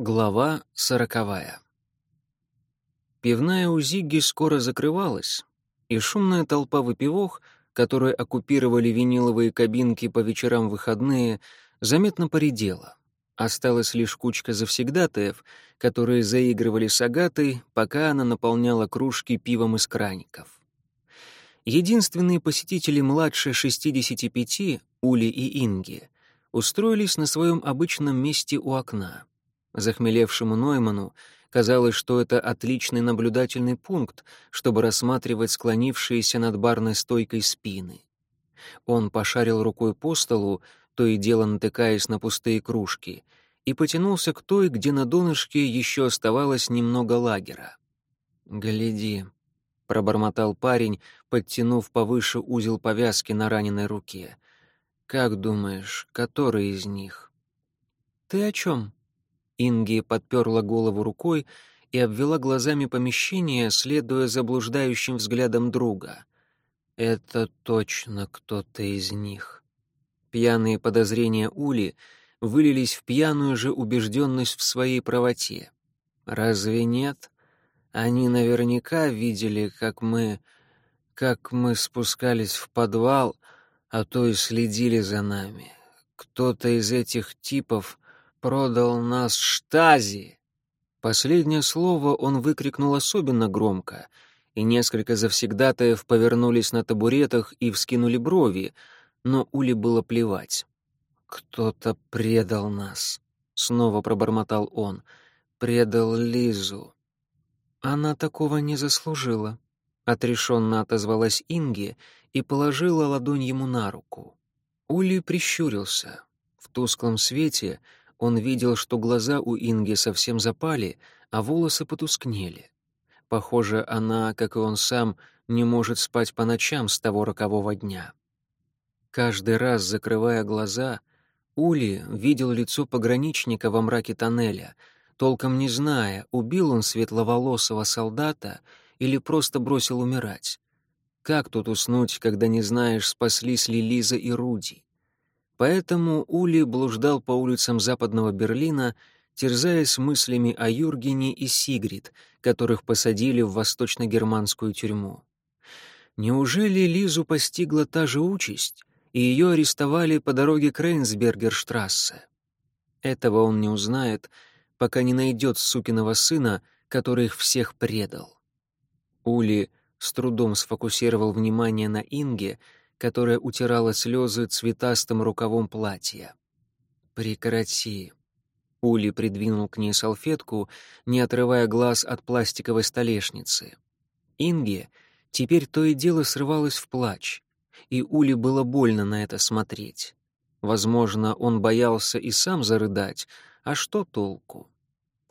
Глава сороковая. Пивная у Зигги скоро закрывалась, и шумная толпа выпивох, которые оккупировали виниловые кабинки по вечерам выходные, заметно поредела. Осталась лишь кучка завсегдатаев, которые заигрывали с Агатой, пока она наполняла кружки пивом из краников. Единственные посетители младше 65, Ули и Инги, устроились на своем обычном месте у окна — Захмелевшему Нойману казалось, что это отличный наблюдательный пункт, чтобы рассматривать склонившиеся над барной стойкой спины. Он пошарил рукой по столу, то и дело натыкаясь на пустые кружки, и потянулся к той, где на донышке еще оставалось немного лагера. «Гляди», — пробормотал парень, подтянув повыше узел повязки на раненой руке. «Как думаешь, который из них?» «Ты о чем?» Инги подперла голову рукой и обвела глазами помещение, следуя заблуждающим взглядом друга. «Это точно кто-то из них». Пьяные подозрения Ули вылились в пьяную же убежденность в своей правоте. «Разве нет? Они наверняка видели, как мы... как мы спускались в подвал, а то и следили за нами. Кто-то из этих типов продал нас Штази!» Последнее слово он выкрикнул особенно громко, и несколько завсегдатаев повернулись на табуретах и вскинули брови, но Ули было плевать. «Кто-то предал нас», — снова пробормотал он, — «предал Лизу». «Она такого не заслужила», — отрешенно отозвалась Инги и положила ладонь ему на руку. Ули прищурился. В тусклом свете — он видел, что глаза у Инги совсем запали, а волосы потускнели. Похоже, она, как и он сам, не может спать по ночам с того рокового дня. Каждый раз, закрывая глаза, Ули видел лицо пограничника во мраке тоннеля, толком не зная, убил он светловолосого солдата или просто бросил умирать. Как тут уснуть, когда не знаешь, спаслись ли Лиза и Руди? Поэтому Ули блуждал по улицам западного Берлина, терзаясь мыслями о Юргене и Сигрид, которых посадили в восточно-германскую тюрьму. Неужели Лизу постигла та же участь, и ее арестовали по дороге к Рейнсбергерштрассе? Этого он не узнает, пока не найдет сукиного сына, который их всех предал. Ули с трудом сфокусировал внимание на Инге, которая утирала слезы цветастым рукавом платья. «Прекрати». Ули придвинул к ней салфетку, не отрывая глаз от пластиковой столешницы. Инге теперь то и дело срывалась в плач, и Ули было больно на это смотреть. Возможно, он боялся и сам зарыдать, а что толку?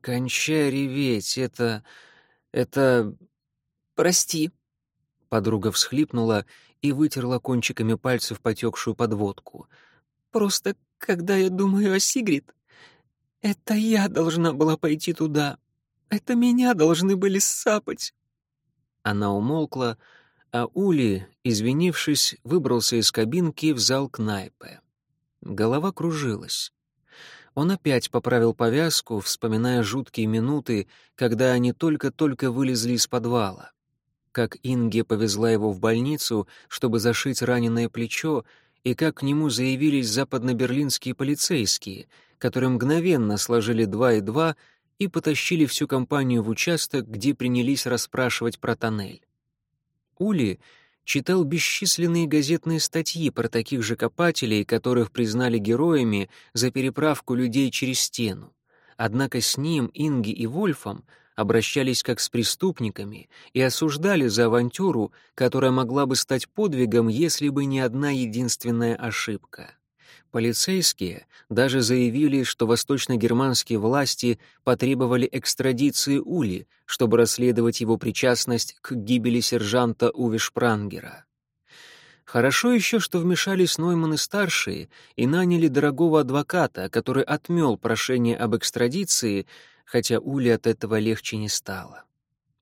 «Кончай реветь, это... это...» «Прости», — подруга всхлипнула и вытерла кончиками пальцев потекшую подводку. «Просто, когда я думаю о Сигрид, это я должна была пойти туда. Это меня должны были сапать». Она умолкла, а Ули, извинившись, выбрался из кабинки в зал Кнайпе. Голова кружилась. Он опять поправил повязку, вспоминая жуткие минуты, когда они только-только вылезли из подвала как Инге повезла его в больницу, чтобы зашить раненое плечо, и как к нему заявились западно-берлинские полицейские, которые мгновенно сложили два и два и потащили всю компанию в участок, где принялись расспрашивать про тоннель. Ули читал бесчисленные газетные статьи про таких же копателей, которых признали героями за переправку людей через стену. Однако с ним, Инги и Вольфом обращались как с преступниками и осуждали за авантюру, которая могла бы стать подвигом, если бы не одна единственная ошибка. Полицейские даже заявили, что восточно-германские власти потребовали экстрадиции Ули, чтобы расследовать его причастность к гибели сержанта Уви Шпрангера. Хорошо еще, что вмешались Нойманы-старшие и наняли дорогого адвоката, который отмел прошение об экстрадиции, хотя Уле от этого легче не стало.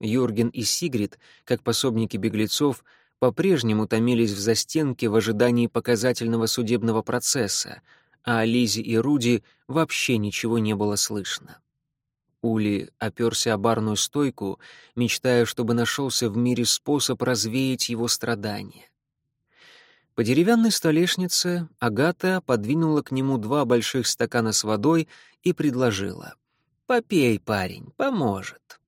Юрген и Сигрид, как пособники беглецов, по-прежнему томились в застенке в ожидании показательного судебного процесса, а о Лизе и Руди вообще ничего не было слышно. Ули оперся о барную стойку, мечтая, чтобы нашелся в мире способ развеять его страдания. По деревянной столешнице Агата подвинула к нему два больших стакана с водой и предложила. «Попей, парень, поможет».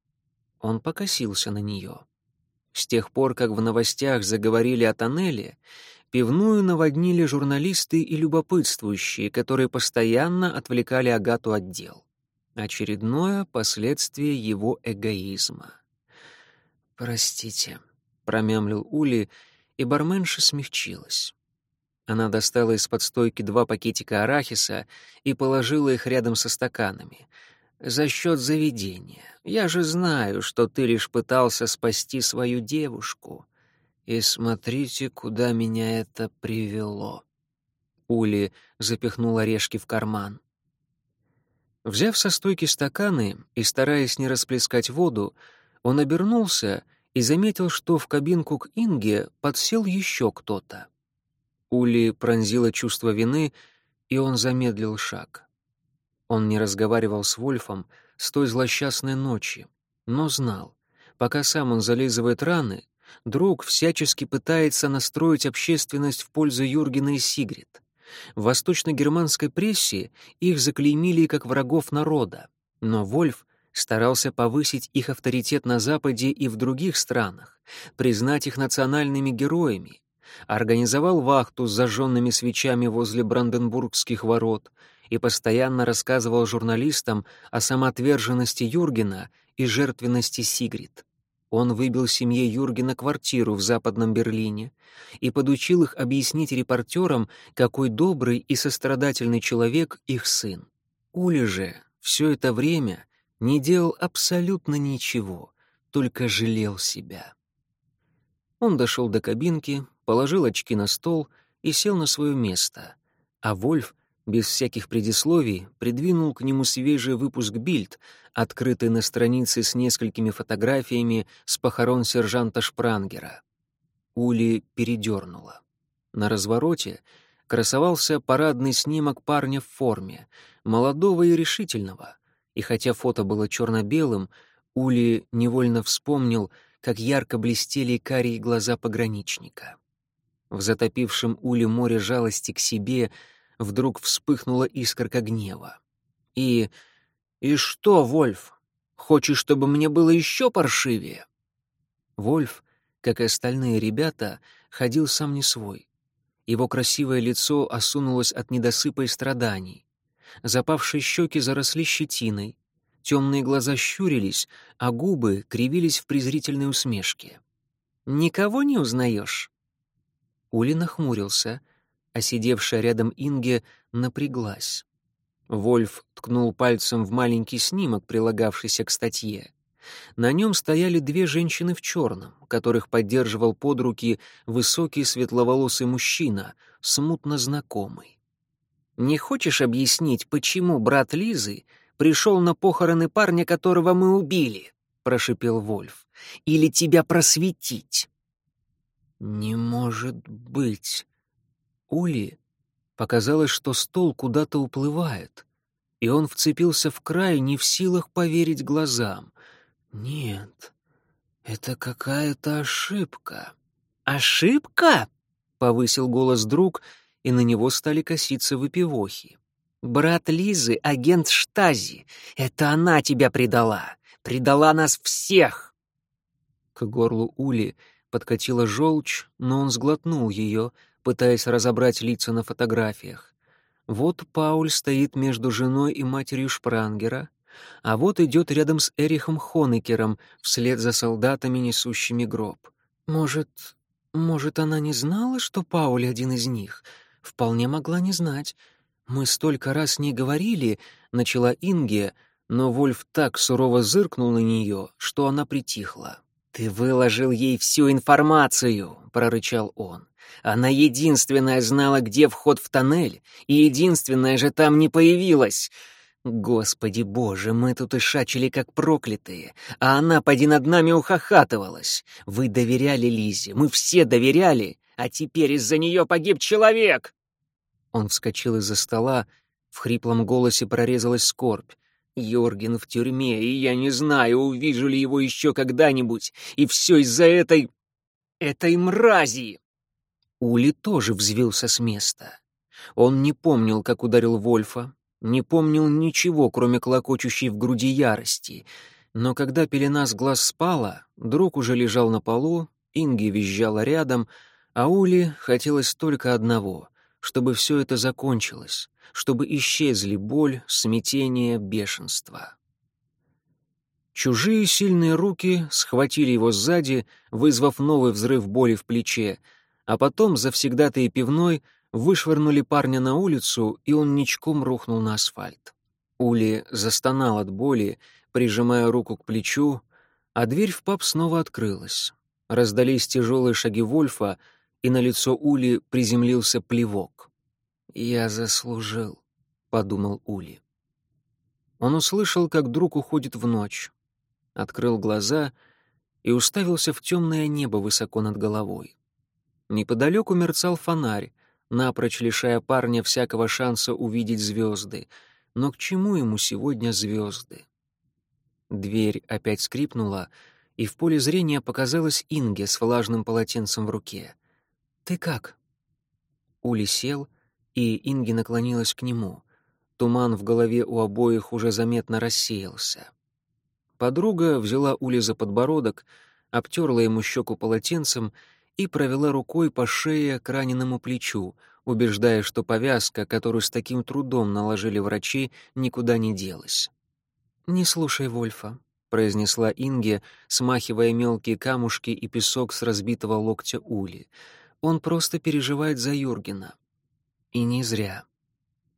Он покосился на нее. С тех пор, как в новостях заговорили о тоннеле, пивную наводнили журналисты и любопытствующие, которые постоянно отвлекали Агату от дел. Очередное последствие его эгоизма. «Простите», — промямлил Ули, и барменша смягчилась. Она достала из-под стойки два пакетика арахиса и положила их рядом со стаканами — за счет заведения. Я же знаю, что ты лишь пытался спасти свою девушку. И смотрите, куда меня это привело». Ули запихнул орешки в карман. Взяв со стойки стаканы и стараясь не расплескать воду, он обернулся и заметил, что в кабинку к Инге подсел еще кто-то. Ули пронзило чувство вины, и он замедлил шаг. Он не разговаривал с Вольфом с той злосчастной ночи, но знал, пока сам он зализывает раны, друг всячески пытается настроить общественность в пользу Юргена и Сигрид. В восточно-германской прессе их заклеймили как врагов народа, но Вольф старался повысить их авторитет на Западе и в других странах, признать их национальными героями, организовал вахту с зажженными свечами возле Бранденбургских ворот — и постоянно рассказывал журналистам о самоотверженности Юргена и жертвенности Сигрид. Он выбил семье Юргена квартиру в Западном Берлине и подучил их объяснить репортерам, какой добрый и сострадательный человек их сын. Ули же все это время не делал абсолютно ничего, только жалел себя. Он дошел до кабинки, положил очки на стол и сел на свое место, а Вольф без всяких предисловий, придвинул к нему свежий выпуск «Бильд», открытый на странице с несколькими фотографиями с похорон сержанта Шпрангера. Ули передернула. На развороте красовался парадный снимок парня в форме, молодого и решительного, и хотя фото было черно-белым, Ули невольно вспомнил, как ярко блестели карие глаза пограничника. В затопившем Ули море жалости к себе — вдруг вспыхнула искорка гнева. «И... и что, Вольф? Хочешь, чтобы мне было еще паршивее?» Вольф, как и остальные ребята, ходил сам не свой. Его красивое лицо осунулось от недосыпа и страданий. Запавшие щеки заросли щетиной, темные глаза щурились, а губы кривились в презрительной усмешке. «Никого не узнаешь?» Ули нахмурился, а сидевшая рядом Инге напряглась. Вольф ткнул пальцем в маленький снимок, прилагавшийся к статье. На нем стояли две женщины в черном, которых поддерживал под руки высокий светловолосый мужчина, смутно знакомый. «Не хочешь объяснить, почему брат Лизы пришел на похороны парня, которого мы убили?» — прошипел Вольф. «Или тебя просветить?» «Не может быть!» Ули показалось, что стол куда-то уплывает, и он вцепился в край, не в силах поверить глазам. «Нет, это какая-то ошибка». «Ошибка?» — повысил голос друг, и на него стали коситься выпивохи. «Брат Лизы — агент Штази. Это она тебя предала. Предала нас всех!» К горлу Ули подкатила желчь, но он сглотнул ее — пытаясь разобрать лица на фотографиях. Вот Пауль стоит между женой и матерью Шпрангера, а вот идет рядом с Эрихом Хонекером вслед за солдатами, несущими гроб. Может, может, она не знала, что Пауль один из них? Вполне могла не знать. Мы столько раз не говорили, начала Инге, но Вольф так сурово зыркнул на нее, что она притихла. «Ты выложил ей всю информацию», — прорычал он. Она единственная знала, где вход в тоннель, и единственная же там не появилась. Господи боже, мы тут и шачили как проклятые, а она поди над нами ухахатывалась. Вы доверяли Лизе, мы все доверяли, а теперь из-за нее погиб человек!» Он вскочил из-за стола, в хриплом голосе прорезалась скорбь. Йорген в тюрьме, и я не знаю, увижу ли его еще когда-нибудь, и все из-за этой... этой мрази!» Ули тоже взвился с места. Он не помнил, как ударил Вольфа, не помнил ничего, кроме клокочущей в груди ярости. Но когда пелена с глаз спала, друг уже лежал на полу, Инги визжала рядом, а Ули хотелось только одного — чтобы все это закончилось, чтобы исчезли боль, смятение, бешенство. Чужие сильные руки схватили его сзади, вызвав новый взрыв боли в плече, а потом завсегдатые пивной вышвырнули парня на улицу, и он ничком рухнул на асфальт. Ули застонал от боли, прижимая руку к плечу, а дверь в паб снова открылась. Раздались тяжелые шаги Вольфа, и на лицо Ули приземлился плевок. «Я заслужил», — подумал Ули. Он услышал, как друг уходит в ночь, открыл глаза и уставился в темное небо высоко над головой. Неподалеку мерцал фонарь, напрочь лишая парня всякого шанса увидеть звезды. Но к чему ему сегодня звезды? Дверь опять скрипнула, и в поле зрения показалась Инге с влажным полотенцем в руке. «Ты как?» Ули сел, и Инги наклонилась к нему. Туман в голове у обоих уже заметно рассеялся. Подруга взяла Ули за подбородок, обтерла ему щеку полотенцем и провела рукой по шее к раненому плечу, убеждая, что повязка, которую с таким трудом наложили врачи, никуда не делась. «Не слушай Вольфа», — произнесла Инге, смахивая мелкие камушки и песок с разбитого локтя Ули. «Он просто переживает за Юргена». И не зря.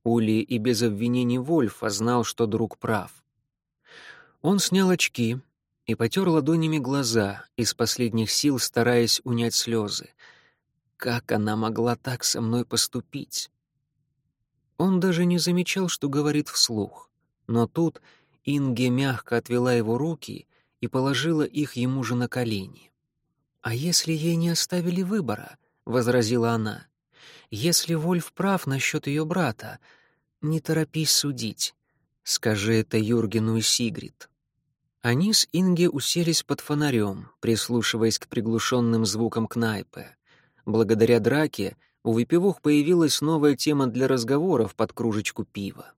Ули и без обвинений Вольфа знал, что друг прав. Он снял очки, и потер ладонями глаза, из последних сил стараясь унять слезы. Как она могла так со мной поступить? Он даже не замечал, что говорит вслух. Но тут Инге мягко отвела его руки и положила их ему же на колени. «А если ей не оставили выбора?» — возразила она. «Если Вольф прав насчет ее брата, не торопись судить. Скажи это Юргену и Сигрид». Они с Инге уселись под фонарем, прислушиваясь к приглушенным звукам кнайпы. Благодаря драке у выпивох появилась новая тема для разговоров под кружечку пива.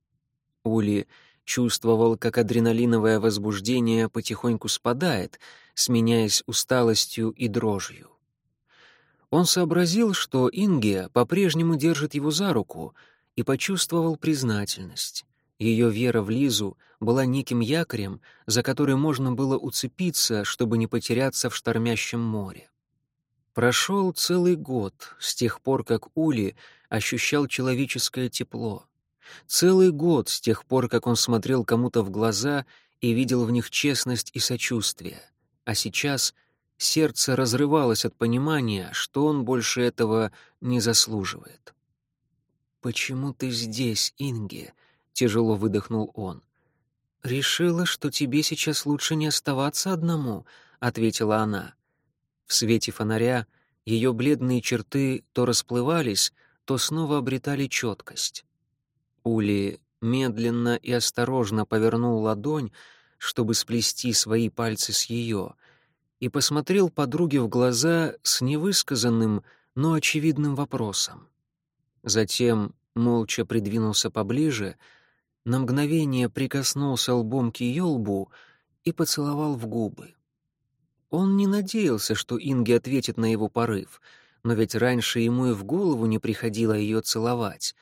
Ули чувствовал, как адреналиновое возбуждение потихоньку спадает, сменяясь усталостью и дрожью. Он сообразил, что Инге по-прежнему держит его за руку, и почувствовал признательность. Ее вера в Лизу была неким якорем, за который можно было уцепиться, чтобы не потеряться в штормящем море. Прошел целый год с тех пор, как Ули ощущал человеческое тепло. Целый год с тех пор, как он смотрел кому-то в глаза и видел в них честность и сочувствие. А сейчас сердце разрывалось от понимания, что он больше этого не заслуживает. «Почему ты здесь, Инге?» Тяжело выдохнул он. Решила, что тебе сейчас лучше не оставаться одному, ответила она. В свете фонаря ее бледные черты то расплывались, то снова обретали четкость. Ули медленно и осторожно повернул ладонь, чтобы сплести свои пальцы с ее, и посмотрел подруге в глаза с невысказанным, но очевидным вопросом. Затем молча придвинулся поближе, на мгновение прикоснулся лбом к ее лбу и поцеловал в губы. Он не надеялся, что Инги ответит на его порыв, но ведь раньше ему и в голову не приходило ее целовать.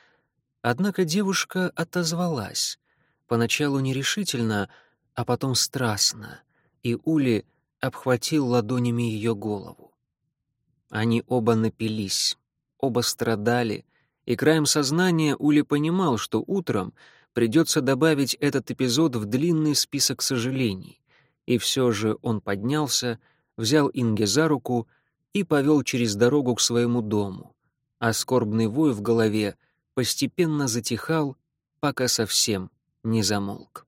Однако девушка отозвалась, поначалу нерешительно, а потом страстно, и Ули обхватил ладонями ее голову. Они оба напились, оба страдали, и краем сознания Ули понимал, что утром — придется добавить этот эпизод в длинный список сожалений. И все же он поднялся, взял Инге за руку и повел через дорогу к своему дому, а скорбный вой в голове постепенно затихал, пока совсем не замолк.